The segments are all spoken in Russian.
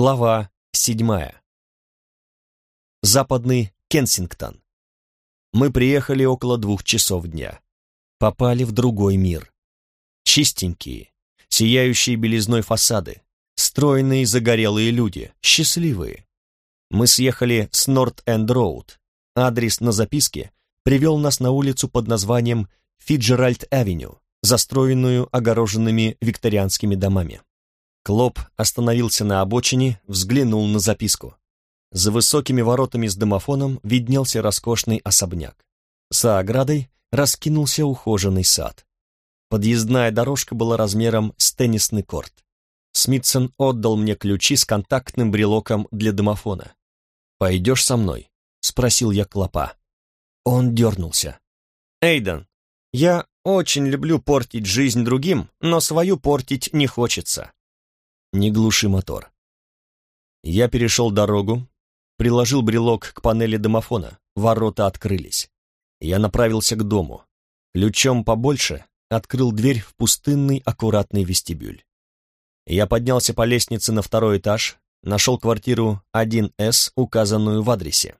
Глава седьмая. Западный Кенсингтон. Мы приехали около двух часов дня. Попали в другой мир. Чистенькие, сияющие белизной фасады, стройные загорелые люди, счастливые. Мы съехали с Норт-Энд-Роуд. Адрес на записке привел нас на улицу под названием Фицджеральд-Авеню, застроенную огороженными викторианскими домами. Клоп остановился на обочине, взглянул на записку. За высокими воротами с домофоном виднелся роскошный особняк. За оградой раскинулся ухоженный сад. Подъездная дорожка была размером с теннисный корт. Смитсон отдал мне ключи с контактным брелоком для домофона. «Пойдешь со мной?» — спросил я Клопа. Он дернулся. «Эйден, я очень люблю портить жизнь другим, но свою портить не хочется не глуши мотор. Я перешел дорогу, приложил брелок к панели домофона, ворота открылись. Я направился к дому. Ключом побольше открыл дверь в пустынный аккуратный вестибюль. Я поднялся по лестнице на второй этаж, нашел квартиру 1С, указанную в адресе.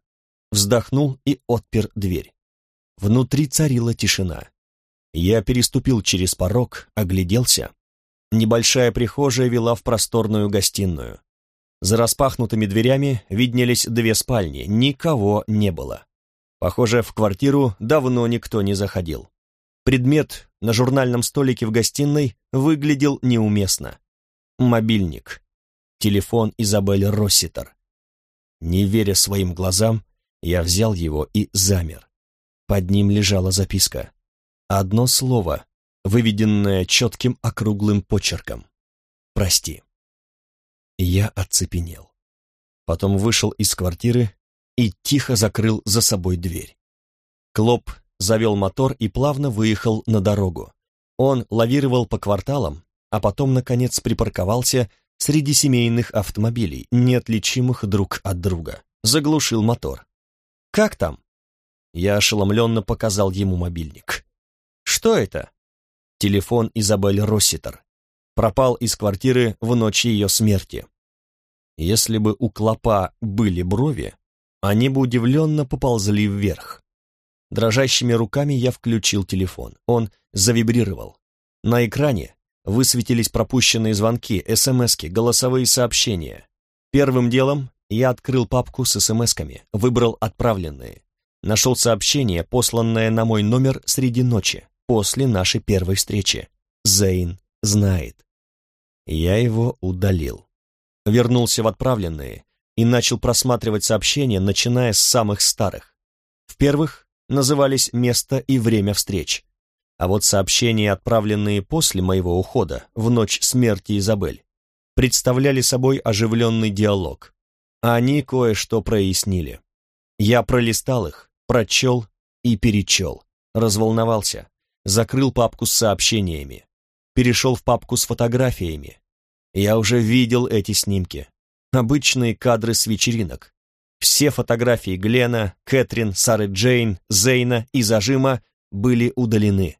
Вздохнул и отпер дверь. Внутри царила тишина. Я переступил через порог, огляделся Небольшая прихожая вела в просторную гостиную. За распахнутыми дверями виднелись две спальни, никого не было. Похоже, в квартиру давно никто не заходил. Предмет на журнальном столике в гостиной выглядел неуместно. Мобильник. Телефон Изабель Росситер. Не веря своим глазам, я взял его и замер. Под ним лежала записка. Одно слово, выведенное четким округлым почерком. «Прости». Я оцепенел. Потом вышел из квартиры и тихо закрыл за собой дверь. Клоп завел мотор и плавно выехал на дорогу. Он лавировал по кварталам, а потом, наконец, припарковался среди семейных автомобилей, неотличимых друг от друга. Заглушил мотор. «Как там?» Я ошеломленно показал ему мобильник. «Что это?» Телефон Изабель Росситер. Пропал из квартиры в ночь ее смерти. Если бы у клопа были брови, они бы удивленно поползли вверх. Дрожащими руками я включил телефон. Он завибрировал. На экране высветились пропущенные звонки, смски, голосовые сообщения. Первым делом я открыл папку с смсками, выбрал отправленные. Нашел сообщение, посланное на мой номер среди ночи после нашей первой встречи. Зейн знает. Я его удалил. Вернулся в отправленные и начал просматривать сообщения, начиная с самых старых. В первых назывались место и время встреч. А вот сообщения, отправленные после моего ухода, в ночь смерти Изабель, представляли собой оживленный диалог. Они кое-что прояснили. Я пролистал их, прочел и перечел, разволновался закрыл папку с сообщениями, перешел в папку с фотографиями. Я уже видел эти снимки. Обычные кадры с вечеринок. Все фотографии Глена, Кэтрин, Сары Джейн, Зейна и Зажима были удалены.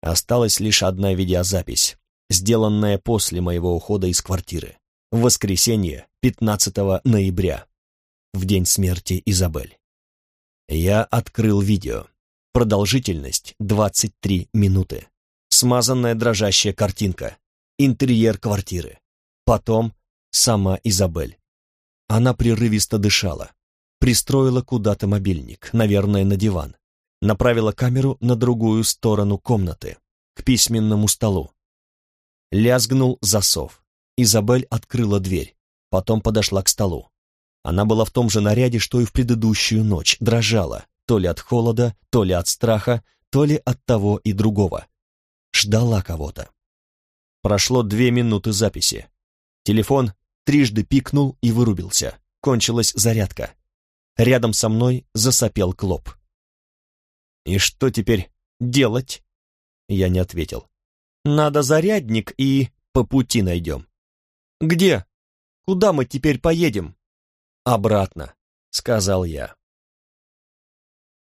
Осталась лишь одна видеозапись, сделанная после моего ухода из квартиры. В воскресенье, 15 ноября, в день смерти Изабель. Я открыл видео. Продолжительность 23 минуты. Смазанная дрожащая картинка. Интерьер квартиры. Потом сама Изабель. Она прерывисто дышала. Пристроила куда-то мобильник, наверное, на диван. Направила камеру на другую сторону комнаты, к письменному столу. Лязгнул засов. Изабель открыла дверь, потом подошла к столу. Она была в том же наряде, что и в предыдущую ночь, дрожала, то ли от холода, то ли от страха, то ли от того и другого. Ждала кого-то. Прошло две минуты записи. Телефон трижды пикнул и вырубился. Кончилась зарядка. Рядом со мной засопел Клоп. «И что теперь делать?» Я не ответил. «Надо зарядник и по пути найдем». «Где? Куда мы теперь поедем?» «Обратно», — сказал я.